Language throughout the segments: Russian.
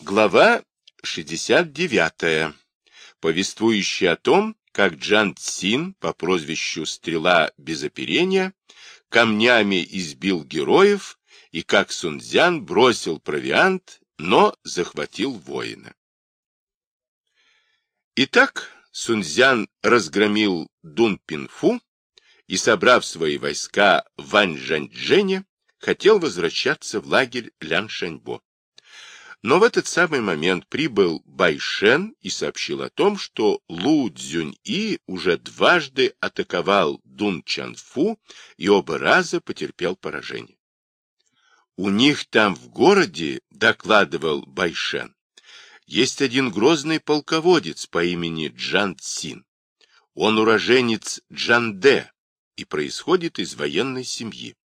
Глава 69, повествующая о том, как Джан Цин по прозвищу «Стрела без оперения» камнями избил героев и как Сунцзян бросил провиант, но захватил воина. Итак, Сунцзян разгромил Дун Пинфу и, собрав свои войска в Ваньжаньчжэне, хотел возвращаться в лагерь Ляншаньбо. Но в этот самый момент прибыл Байшен и сообщил о том, что Лу Цзюнь-И уже дважды атаковал Дун Чанфу и оба раза потерпел поражение. У них там в городе, докладывал Байшен, есть один грозный полководец по имени Джан Цин. Он уроженец Джанде и происходит из военной семьи.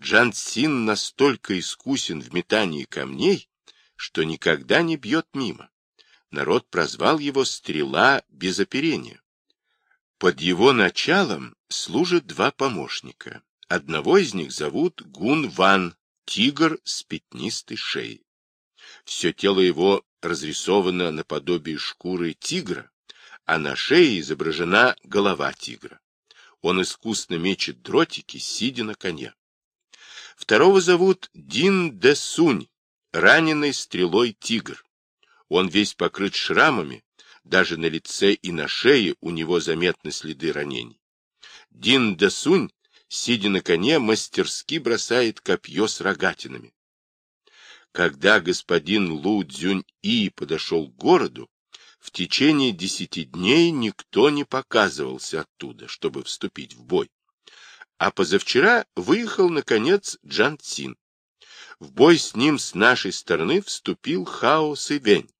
Джан Цин настолько искусен в метании камней, что никогда не бьет мимо. Народ прозвал его «стрела без оперения». Под его началом служат два помощника. Одного из них зовут Гун Ван, тигр с пятнистой шеей. Все тело его разрисовано наподобие шкуры тигра, а на шее изображена голова тигра. Он искусно мечет дротики, сидя на коне. Второго зовут Дин де Сунь, раненый стрелой тигр. Он весь покрыт шрамами, даже на лице и на шее у него заметны следы ранений. Дин Дасунь, сидя на коне, мастерски бросает копье с рогатинами. Когда господин Лу Цзюнь И подошел к городу, в течение десяти дней никто не показывался оттуда, чтобы вступить в бой. А позавчера выехал, наконец, Джан Цин. В бой с ним с нашей стороны вступил Хао Сывень.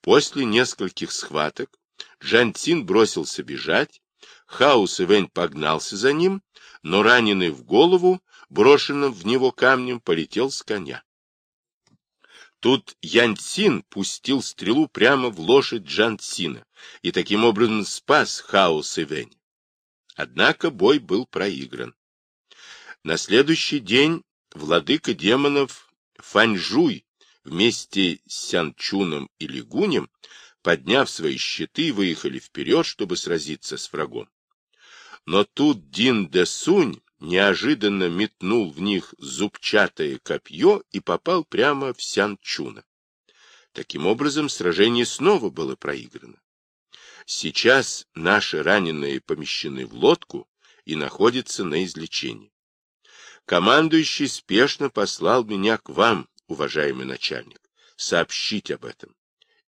После нескольких схваток Джан Цин бросился бежать, Хао Сывень погнался за ним, но раненый в голову, брошенным в него камнем, полетел с коня. Тут Ян Цин пустил стрелу прямо в лошадь Джан Цина и таким образом спас Хао Сывень. Однако бой был проигран. На следующий день владыка демонов Фаньжуй вместе с Сянчуном и Лигунем, подняв свои щиты, выехали вперед, чтобы сразиться с врагом. Но тут Дин де Сунь неожиданно метнул в них зубчатое копье и попал прямо в Сянчуна. Таким образом, сражение снова было проиграно. Сейчас наши раненые помещены в лодку и находятся на излечении. Командующий спешно послал меня к вам, уважаемый начальник, сообщить об этом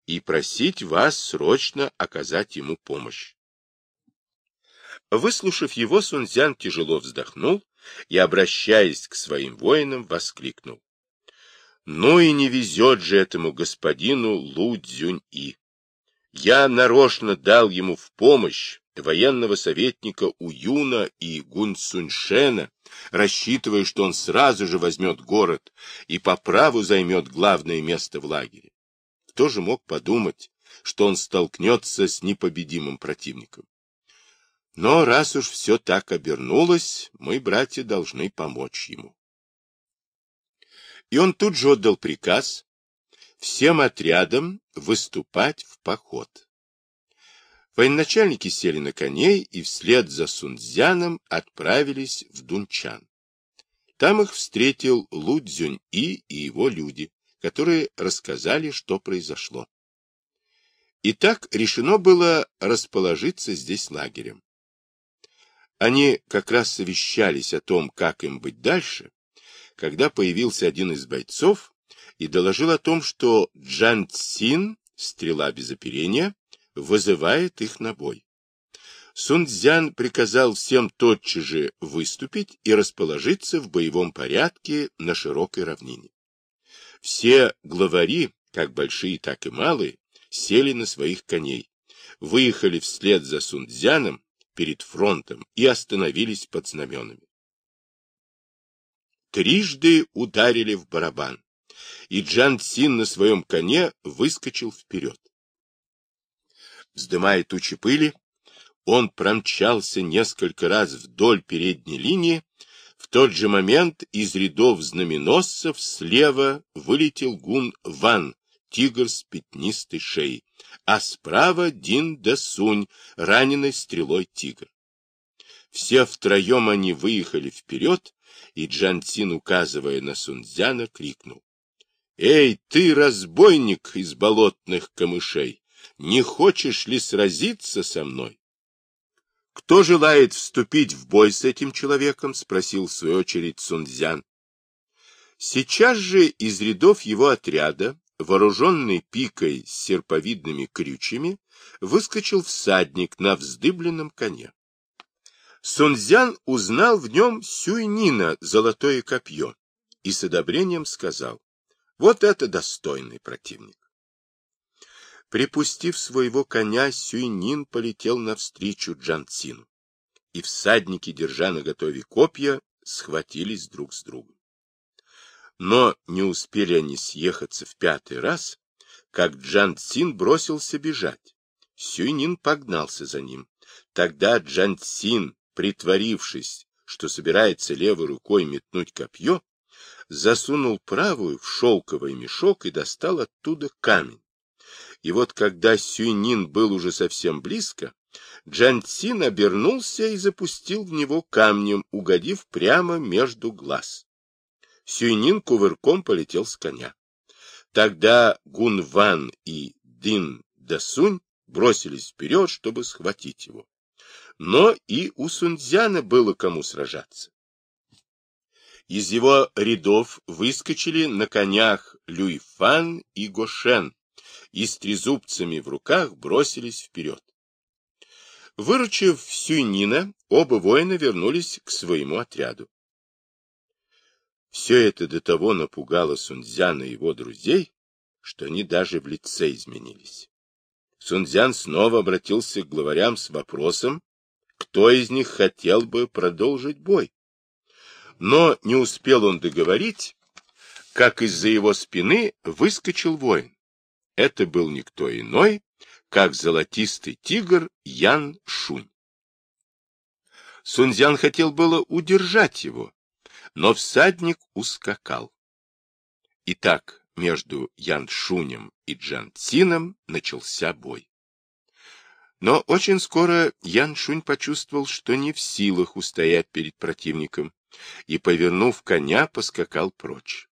и просить вас срочно оказать ему помощь. Выслушав его, Сунцзян тяжело вздохнул и, обращаясь к своим воинам, воскликнул. Ну и не везет же этому господину Лу Цзюнь-И. Я нарочно дал ему в помощь военного советника Уюна и Гунь Суньшена, рассчитывая, что он сразу же возьмет город и по праву займет главное место в лагере. Кто же мог подумать, что он столкнется с непобедимым противником? Но раз уж все так обернулось, мы, братья, должны помочь ему. И он тут же отдал приказ всем отрядам выступать в поход. Военачальники сели на коней и вслед за Сунцзяном отправились в Дунчан. Там их встретил Лу Цзюнь-И и его люди, которые рассказали, что произошло. Итак, решено было расположиться здесь лагерем. Они как раз совещались о том, как им быть дальше, когда появился один из бойцов и доложил о том, что Джан Цин, стрела без оперения, вызывает их на бой. Сунцзян приказал всем тотчас же выступить и расположиться в боевом порядке на широкой равнине. Все главари, как большие, так и малые, сели на своих коней, выехали вслед за Сунцзяном перед фронтом и остановились под знаменами. Трижды ударили в барабан, и Джан Цин на своем коне выскочил вперед. Вздымая тучи пыли, он промчался несколько раз вдоль передней линии. В тот же момент из рядов знаменосцев слева вылетел гун Ван, тигр с пятнистой шеей, а справа Дин да Сунь, раненый стрелой тигр. Все втроем они выехали вперед, и Джантин, указывая на Сунцзяна, крикнул. — Эй, ты, разбойник из болотных камышей, не хочешь ли сразиться со мной? — Кто желает вступить в бой с этим человеком? — спросил в свою очередь Сунцзян. Сейчас же из рядов его отряда, вооруженный пикой с серповидными крючьями, выскочил всадник на вздыбленном коне. Сунцзян узнал в нем Сюйнина золотое копье и с одобрением сказал, вот это достойный противник. Припустив своего коня, Сюйнин полетел навстречу Джанцину, и всадники, держа на готове копья, схватились друг с другом. Но не успели они съехаться в пятый раз, как Джан Цин бросился бежать. Сюйнин погнался за ним. Тогда Джан Цин притворившись, что собирается левой рукой метнуть копье, засунул правую в шелковый мешок и достал оттуда камень. И вот когда Сюйнин был уже совсем близко, Джантин обернулся и запустил в него камнем, угодив прямо между глаз. Сюйнин кувырком полетел с коня. Тогда Гунван и Дин Дасунь бросились вперед, чтобы схватить его но и у Сунцзяна было кому сражаться. Из его рядов выскочили на конях Люйфан и Гошен и с трезубцами в руках бросились вперед. Выручив Сюйнина, оба воина вернулись к своему отряду. Все это до того напугало Сунцзяна и его друзей, что они даже в лице изменились. Сунцзян снова обратился к главарям с вопросом, кто из них хотел бы продолжить бой. Но не успел он договорить, как из-за его спины выскочил воин. Это был никто иной, как золотистый тигр Ян Шунь. Сунцзян хотел было удержать его, но всадник ускакал. Итак, между Ян Шунем и Джан Цином начался бой. Но очень скоро Ян Шунь почувствовал, что не в силах устоять перед противником, и, повернув коня, поскакал прочь.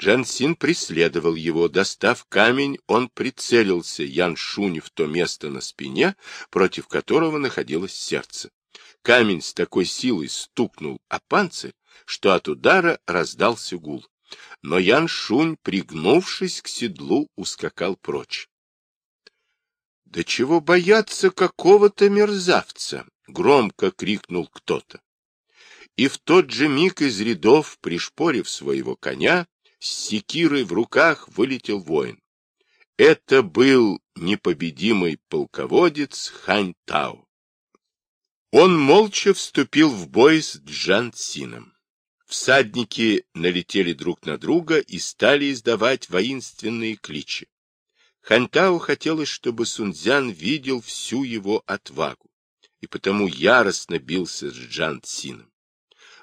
Джан Син преследовал его. Достав камень, он прицелился Ян Шунь в то место на спине, против которого находилось сердце. Камень с такой силой стукнул о панцирь, что от удара раздался гул. Но Ян Шунь, пригнувшись к седлу, ускакал прочь. Да чего бояться какого-то мерзавца? Громко крикнул кто-то. И в тот же миг из рядов, пришпорив своего коня, с секирой в руках вылетел воин. Это был непобедимый полководец Хань Тао. Он молча вступил в бой с Джан Сином. Всадники налетели друг на друга и стали издавать воинственные кличи. Хантау хотелось, чтобы Сунцзян видел всю его отвагу, и потому яростно бился с Джан Цином.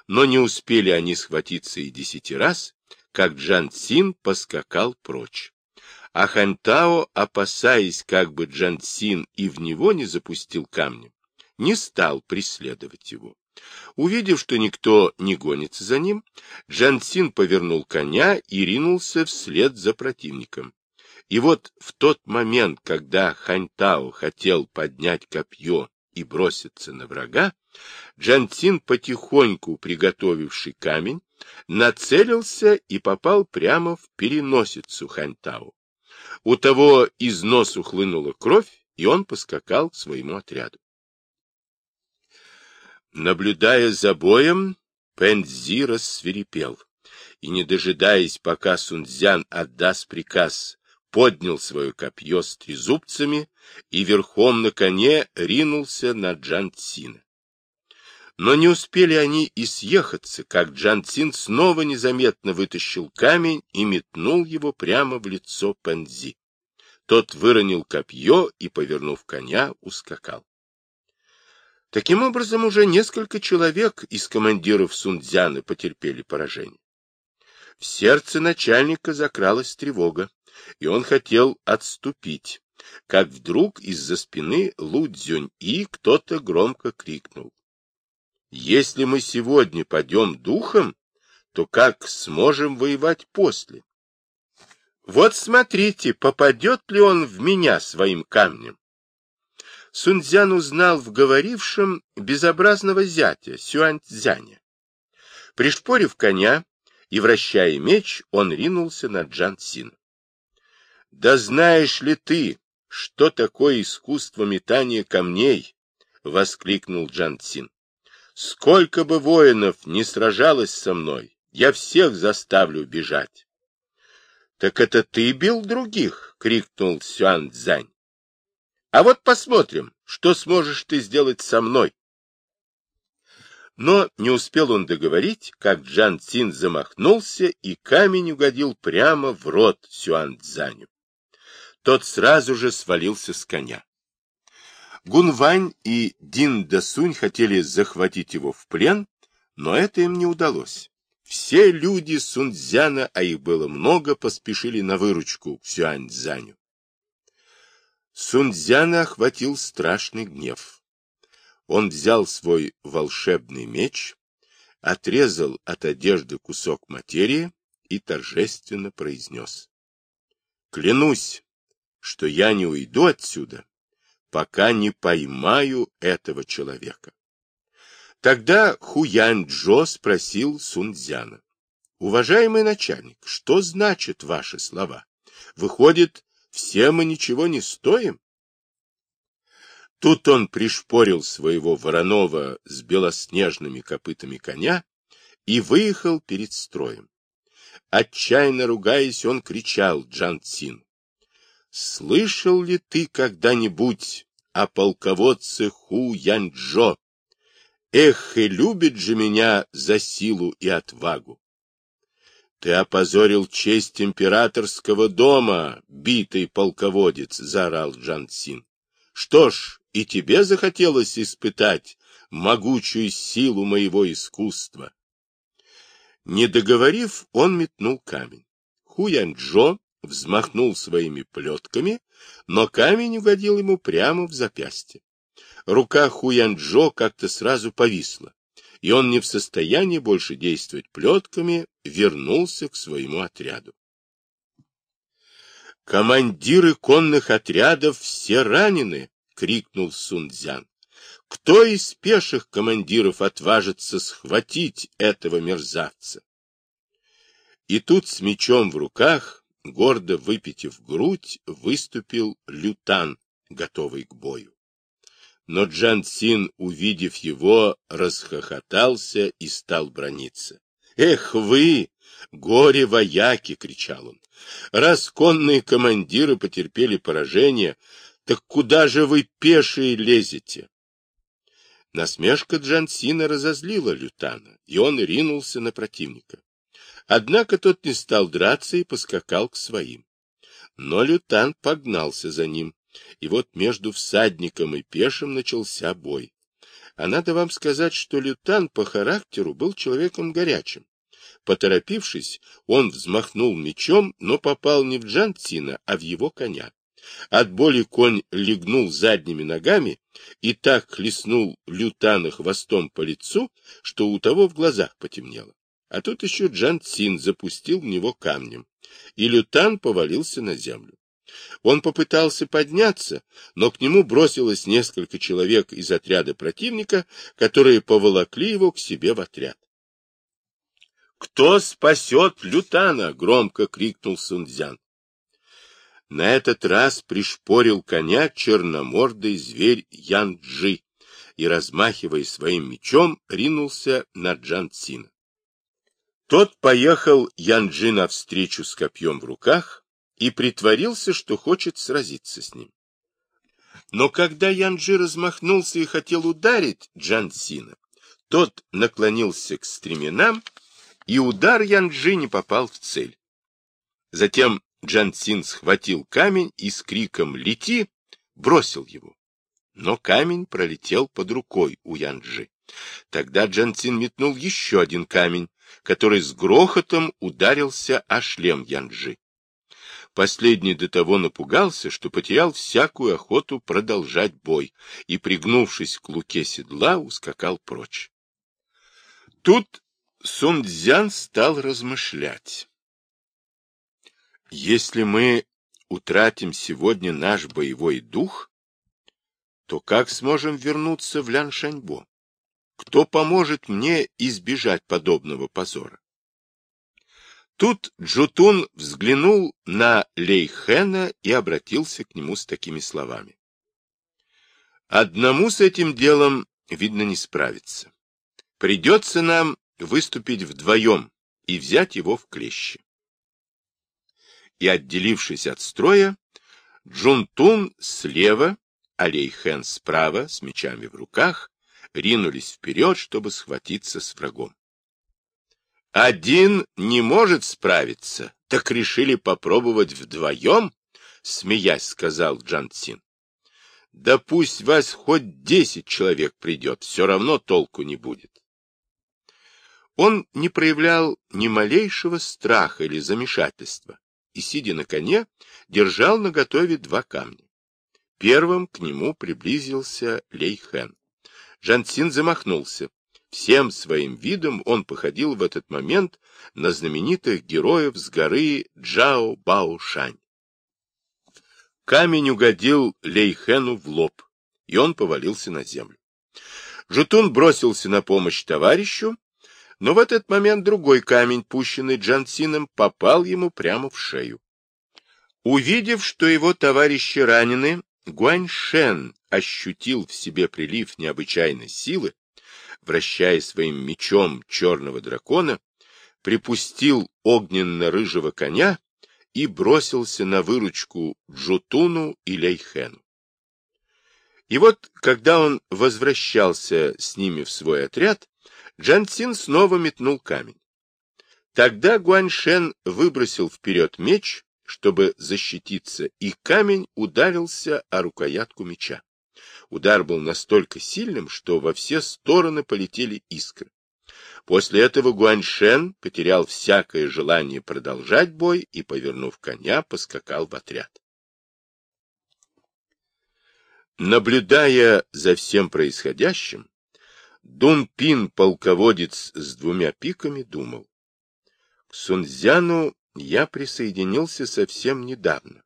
Но не успели они схватиться и десяти раз, как Джан Цин поскакал прочь. А Хантао, опасаясь, как бы Джан Цин и в него не запустил камнем, не стал преследовать его. Увидев, что никто не гонится за ним, Джан Цин повернул коня и ринулся вслед за противником. И вот в тот момент, когда Ханьтао хотел поднять копье и броситься на врага, Джантин, потихоньку приготовивший камень, нацелился и попал прямо в переносицу Ханьтао. У того из носу хлынула кровь, и он поскакал к своему отряду. Наблюдая за боем, Пэнзи рассверепел, и, не дожидаясь, пока Сунцзян отдаст приказ поднял свое копье с трезубцами и верхом на коне ринулся на Джанцина. Но не успели они и съехаться, как Джанцин снова незаметно вытащил камень и метнул его прямо в лицо Пензи. Тот выронил копье и, повернув коня, ускакал. Таким образом, уже несколько человек из командиров Сунцзяна потерпели поражение. В сердце начальника закралась тревога, и он хотел отступить, как вдруг из-за спины Лу Цзюнь-И кто-то громко крикнул. «Если мы сегодня пойдем духом, то как сможем воевать после? Вот смотрите, попадет ли он в меня своим камнем. Сунцзян узнал в говорившем безобразного зятя Сюаньцзяня. Пришпорив коня и вращая меч, он ринулся на Джан Син. Да знаешь ли ты, что такое искусство метания камней? — воскликнул Джан Син. Сколько бы воинов не сражалось со мной, я всех заставлю бежать. — Так это ты бил других? — крикнул Сюан Цзань. — А вот посмотрим, что сможешь ты сделать со мной. Но не успел он договорить, как Джан Цин замахнулся, и камень угодил прямо в рот Сюан Цзаню. Тот сразу же свалился с коня. Гунвань и Дин Дасунь хотели захватить его в плен, но это им не удалось. Все люди Сунцзяна, а их было много, поспешили на выручку Сюаньцзаню. Сунцзяна охватил страшный гнев. Он взял свой волшебный меч, отрезал от одежды кусок материи и торжественно произнес. «Клянусь, что я не уйду отсюда, пока не поймаю этого человека». Тогда Хуянь-Джо спросил Сунцзяна. Уважаемый начальник, что значат ваши слова? Выходит, все мы ничего не стоим? Тут он пришпорил своего вороного с белоснежными копытами коня и выехал перед строем. Отчаянно ругаясь, он кричал Джан Цин. «Слышал ли ты когда-нибудь о полководце Ху Янчжо, Эх, и любит же меня за силу и отвагу. Ты опозорил честь императорского дома, битый полководец, заорал Джансин. Что ж, и тебе захотелось испытать могучую силу моего искусства. Не договорив, он метнул камень. Хуянчжо взмахнул своими плетками, но камень угодил ему прямо в запястье рука Хуянджо как-то сразу повисла, и он не в состоянии больше действовать плетками, вернулся к своему отряду. «Командиры конных отрядов все ранены!» — крикнул Сунцзян. «Кто из пеших командиров отважится схватить этого мерзавца?» И тут с мечом в руках, гордо выпитив грудь, выступил лютан, готовый к бою но Джан Син, увидев его, расхохотался и стал брониться. «Эх вы, горе-вояки!» — кричал он. «Раз конные командиры потерпели поражение, так куда же вы пешие лезете?» Насмешка Джансина разозлила Лютана, и он ринулся на противника. Однако тот не стал драться и поскакал к своим. Но Лютан погнался за ним, и вот между всадником и пешим начался бой. А надо вам сказать, что Лютан по характеру был человеком горячим. Поторопившись, он взмахнул мечом, но попал не в Джантина, а в его коня. От боли конь легнул задними ногами и так хлестнул Лютана хвостом по лицу, что у того в глазах потемнело. А тут еще Джан Цин запустил в него камнем, и Лютан повалился на землю. Он попытался подняться, но к нему бросилось несколько человек из отряда противника, которые поволокли его к себе в отряд. «Кто спасет Лютана?» — громко крикнул Сунцзян. На этот раз пришпорил коня черномордый зверь Янджи и, размахивая своим мечом, ринулся на Джанцина. Тот поехал Янджи навстречу с копьем в руках, и притворился, что хочет сразиться с ним. Но когда Янджи размахнулся и хотел ударить Джансина, тот наклонился к стременам, и удар Янджи не попал в цель. Затем Джансин схватил камень и с криком «Лети!» бросил его. Но камень пролетел под рукой у Янджи. Тогда Джансин метнул еще один камень, который с грохотом ударился о шлем Янджи. Последний до того напугался, что потерял всякую охоту продолжать бой и, пригнувшись к луке седла, ускакал прочь. Тут Сунцзян стал размышлять. Если мы утратим сегодня наш боевой дух, то как сможем вернуться в Ляншаньбо? Кто поможет мне избежать подобного позора? Тут Джутун взглянул на Лейхена и обратился к нему с такими словами. Одному с этим делом, видно, не справиться. Придется нам выступить вдвоем и взять его в клещи. И, отделившись от строя, Джунтун слева, а Лейхен справа, с мечами в руках, ринулись вперед, чтобы схватиться с врагом. Один не может справиться, так решили попробовать вдвоем, смеясь, сказал Джансин. Да пусть вас хоть десять человек придет, все равно толку не будет. Он не проявлял ни малейшего страха или замешательства и, сидя на коне, держал наготове два камня. Первым к нему приблизился Лейхен. Жансин замахнулся. Всем своим видом он походил в этот момент на знаменитых героев с горы Джао Баошань. Камень угодил Лейхену в лоб, и он повалился на землю. Жутун бросился на помощь товарищу, но в этот момент другой камень, пущенный Джансином, попал ему прямо в шею. Увидев, что его товарищи ранены, Гуаньшен ощутил в себе прилив необычайной силы вращая своим мечом черного дракона, припустил огненно-рыжего коня и бросился на выручку Джутуну и Лейхену. И вот, когда он возвращался с ними в свой отряд, Джансин снова метнул камень. Тогда Гуаньшен выбросил вперед меч, чтобы защититься, и камень ударился о рукоятку меча. Удар был настолько сильным, что во все стороны полетели искры. После этого Гуаньшен потерял всякое желание продолжать бой и, повернув коня, поскакал в отряд. Наблюдая за всем происходящим, Дунпин, полководец с двумя пиками, думал. К Сунцзяну я присоединился совсем недавно.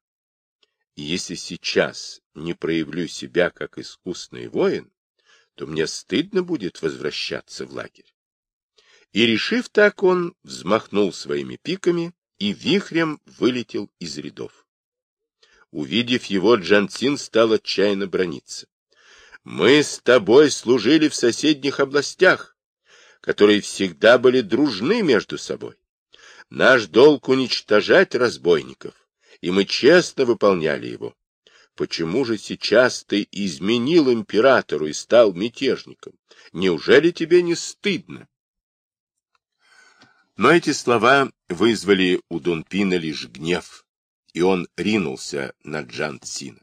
Если сейчас не проявлю себя как искусный воин, то мне стыдно будет возвращаться в лагерь. И, решив так, он взмахнул своими пиками и вихрем вылетел из рядов. Увидев его, Джансин стал отчаянно брониться. «Мы с тобой служили в соседних областях, которые всегда были дружны между собой. Наш долг уничтожать разбойников, и мы честно выполняли его. Почему же сейчас ты изменил императору и стал мятежником? Неужели тебе не стыдно? Но эти слова вызвали у Дунпина лишь гнев, и он ринулся на Джан Цина.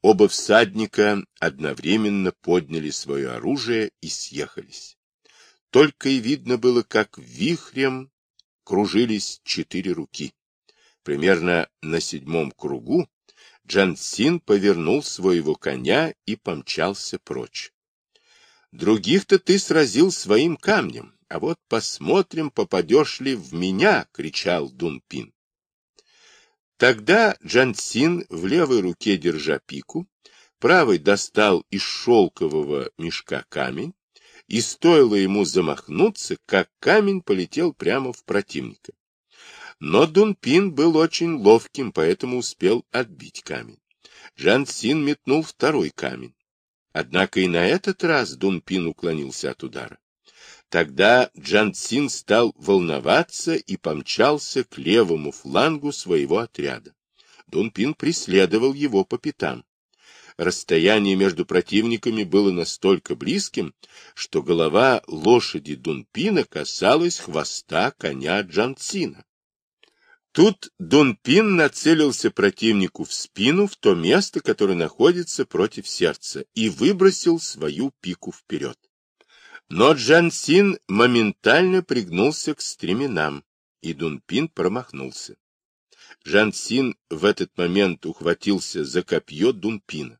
Оба всадника одновременно подняли свое оружие и съехались. Только и видно было, как вихрем кружились четыре руки. Примерно на седьмом кругу Джансин повернул своего коня и помчался прочь. Других-то ты сразил своим камнем, а вот посмотрим, попадешь ли в меня, — кричал Дунпин. Тогда Джансин, в левой руке держа пику, правой достал из шелкового мешка камень, и стоило ему замахнуться, как камень полетел прямо в противника. Но Дунпин был очень ловким, поэтому успел отбить камень. Жан Син метнул второй камень. Однако и на этот раз Дунпин уклонился от удара. Тогда Джан Син стал волноваться и помчался к левому флангу своего отряда. Дунпин преследовал его по пятам. Расстояние между противниками было настолько близким, что голова лошади Дунпина касалась хвоста коня Джансина. Тут Дунпин нацелился противнику в спину, в то место, которое находится против сердца, и выбросил свою пику вперед. Но Джан Син моментально пригнулся к стременам, и Дунпин промахнулся. Жан Син в этот момент ухватился за копье Дунпина.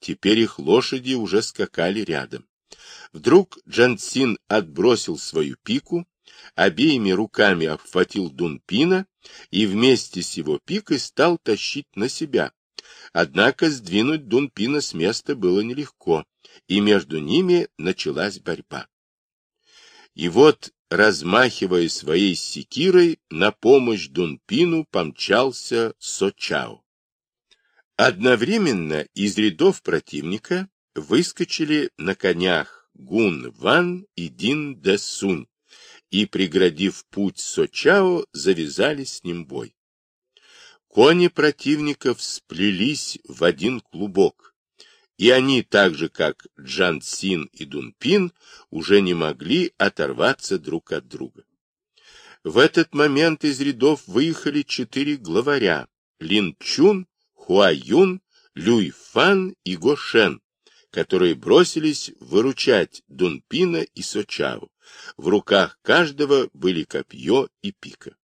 Теперь их лошади уже скакали рядом. Вдруг Джан Син отбросил свою пику, обеими руками обхватил Дунпина и вместе с его пикой стал тащить на себя. Однако сдвинуть Дунпина с места было нелегко, и между ними началась борьба. И вот, размахивая своей секирой, на помощь Дунпину помчался Сочао. Одновременно из рядов противника выскочили на конях Гун Ван и Дин Де Сунь, и, преградив путь Сочао, завязали с ним бой. Кони противников сплелись в один клубок, и они, так же как Джан Син и Дун Пин, уже не могли оторваться друг от друга. В этот момент из рядов выехали четыре главаря — Лин Чун, Хуа Юн, Люй Фан и Го Шен, которые бросились выручать Дун Пина и Сочао. В руках каждого были копье и пика.